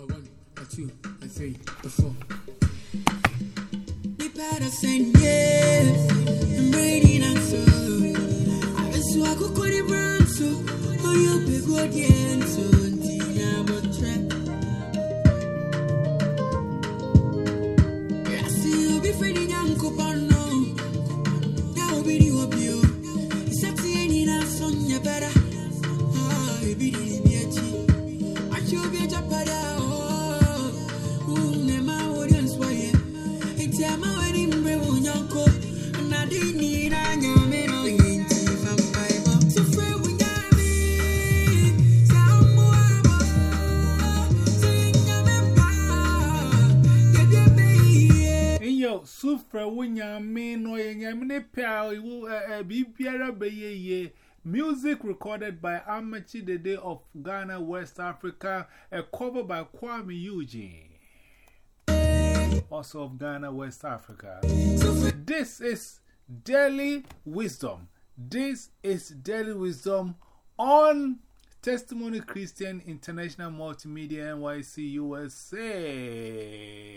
A one, a two, a three, a four. Me para saying yes, I'm ready now so. I just walk a corny brown so. Oh, you be good again so. Trap. Yeah, I see you be friendly, young cupano. Now be the obio. It's up to any now, son, you better. Wunya me no ye nyamine pal iwu eh bibiara beye ye. Music recorded by Amakye Dede of Ghana, West Africa, a cover by Kwame Eugene, also of Ghana, West Africa. This is Daily Wisdom. This is Daily Wisdom on Testimony Christian International Multimedia NYC USA.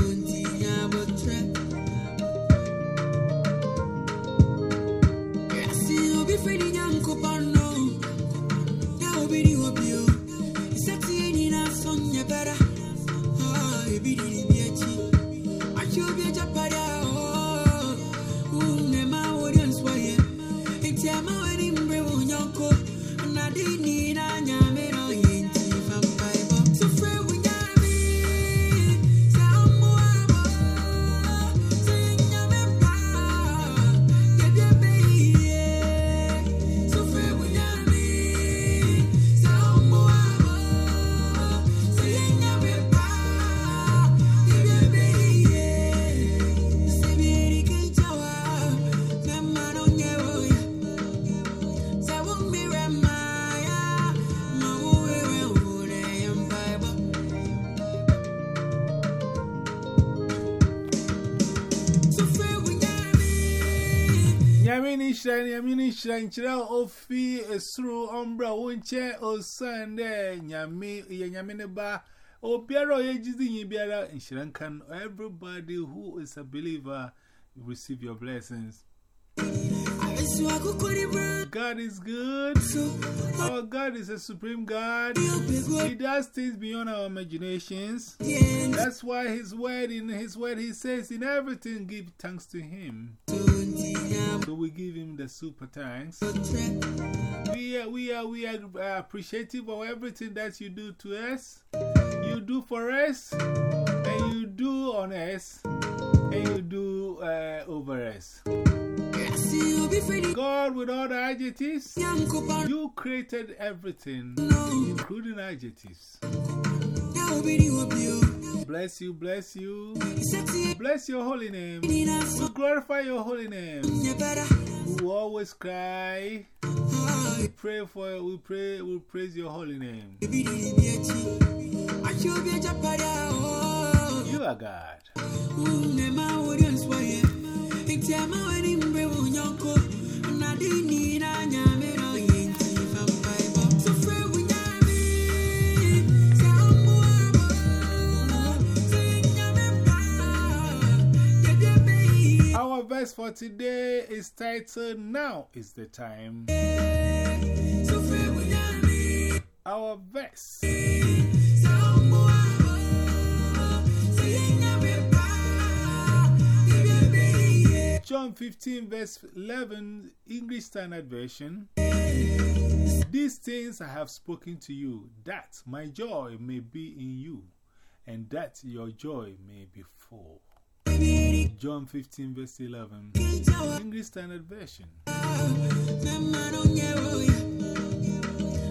Yamini Shan, Yamini Shan, Chira Ofi, a through Umbra, Winche, O Sunday, Yami, Yamineba, O Biara, Yajizi, Biara, and Shrankan, everybody who is a believer, receive your blessings. God is good. Our God is a supreme God. He does things beyond our imaginations. That's why His word, in His word, He says, in everything, give thanks to Him. So we give Him the super thanks. We are, we are, we are appreciative of everything that you do to us, you do for us, and you do on us, and you do uh, over us. God, with all the adjectives, you created everything, including adjectives. Bless you, bless you. Bless your holy name. We glorify your holy name. We always cry. We pray for we pray, we praise your holy name. You are God. Our verse for today is titled Now is the Time. Our verse. John 15, verse 11, English Standard Version. These things I have spoken to you, that my joy may be in you, and that your joy may be full. John 15, verse 11, English Standard Version.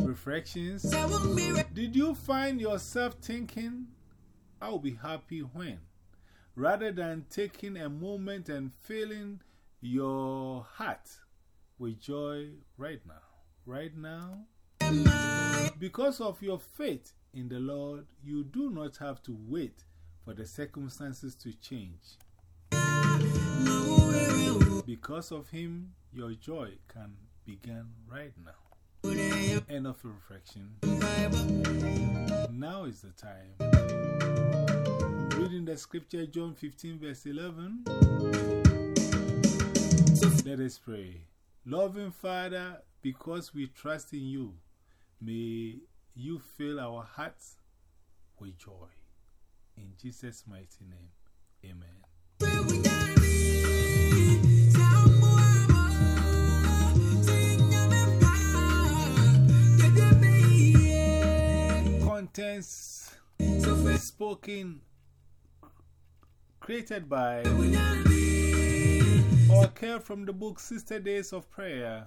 Reflections Did you find yourself thinking, I'll be happy when? Rather than taking a moment and filling your heart with joy right now. Right now, because of your faith in the Lord, you do not have to wait for the circumstances to change. Because of Him, your joy can begin right now. End of reflection. Now is the time. Reading the scripture, John 15, verse 11. Let us pray. Loving Father, because we trust in you, may you fill our hearts with joy. In Jesus' mighty name, amen. Created by or care from the book Sister Days of Prayer.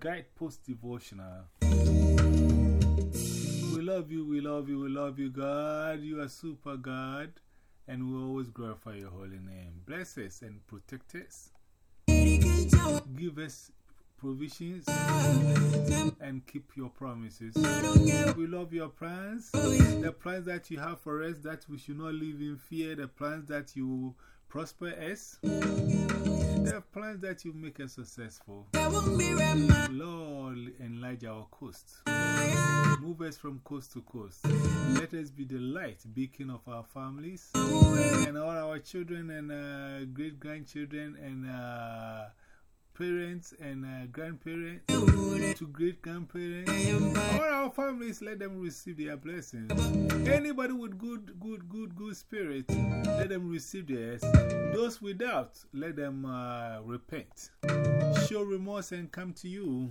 Guidepost Devotional. We love you, we love you, we love you, God. You are super God, and we always glorify your holy name. Bless us and protect us. Give us provisions and keep your promises. We love your plans, the plans that you have for us, that we should not live in fear, the plans that you prosper us, the plans that you make us successful. Lord, enlarge our coast. Move us from coast to coast. Let us be the light beacon of our families and all our children and uh, great grandchildren and uh, parents and uh, grandparents to great grandparents. All our families, let them receive their blessings. Anybody with good, good, good, good spirit, let them receive theirs. Those without, let them repent. Show remorse and come to you.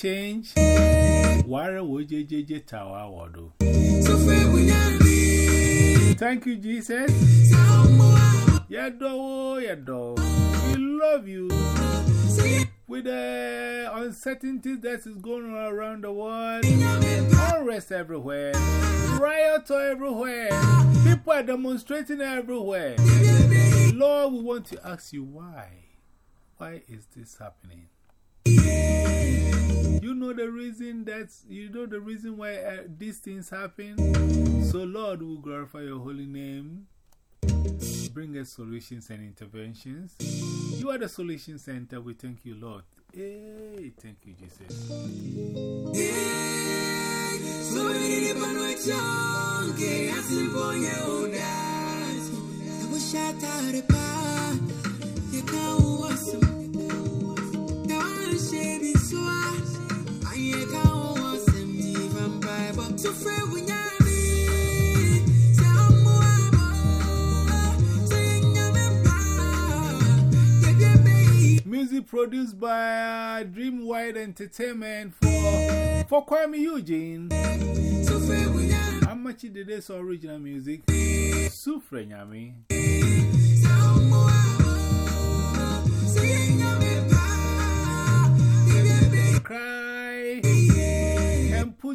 Change, you JJ Tower Wado? Thank you, Jesus. Yado, Yado. We love you. With the uncertainties that is going on around the world, unrest everywhere, riots everywhere, people are demonstrating everywhere. Lord, we want to ask you why. Why is this happening? You know the reason that's, you know the reason why uh, these things happen? So, Lord, we glorify your holy name. Bring us solutions and interventions. You are the solution center. We thank you, Lord. Hey, thank you, Jesus. Music produced by uh, Dream Wide Entertainment for, for Kwame Eugene. How much did this original music? Sufre Nyami.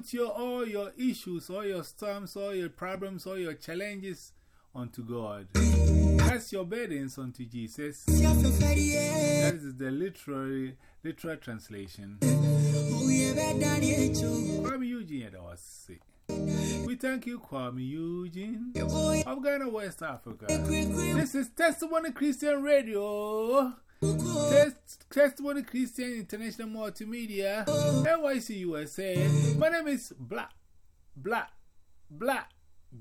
Put your, all your issues, all your storms, all your problems, all your challenges unto God. Cast your burdens unto Jesus. That is the literary, literal translation. Kwame Eugene, sick. We thank you, Kwame Eugene of Ghana, West Africa. This is Testimony Christian Radio. Test, Testimony Christian International Multimedia, NYC USA. My name is Black, Black, Black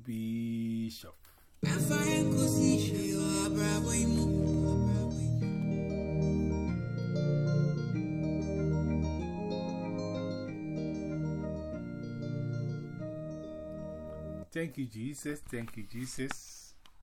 Bishop. Thank you, Jesus. Thank you, Jesus.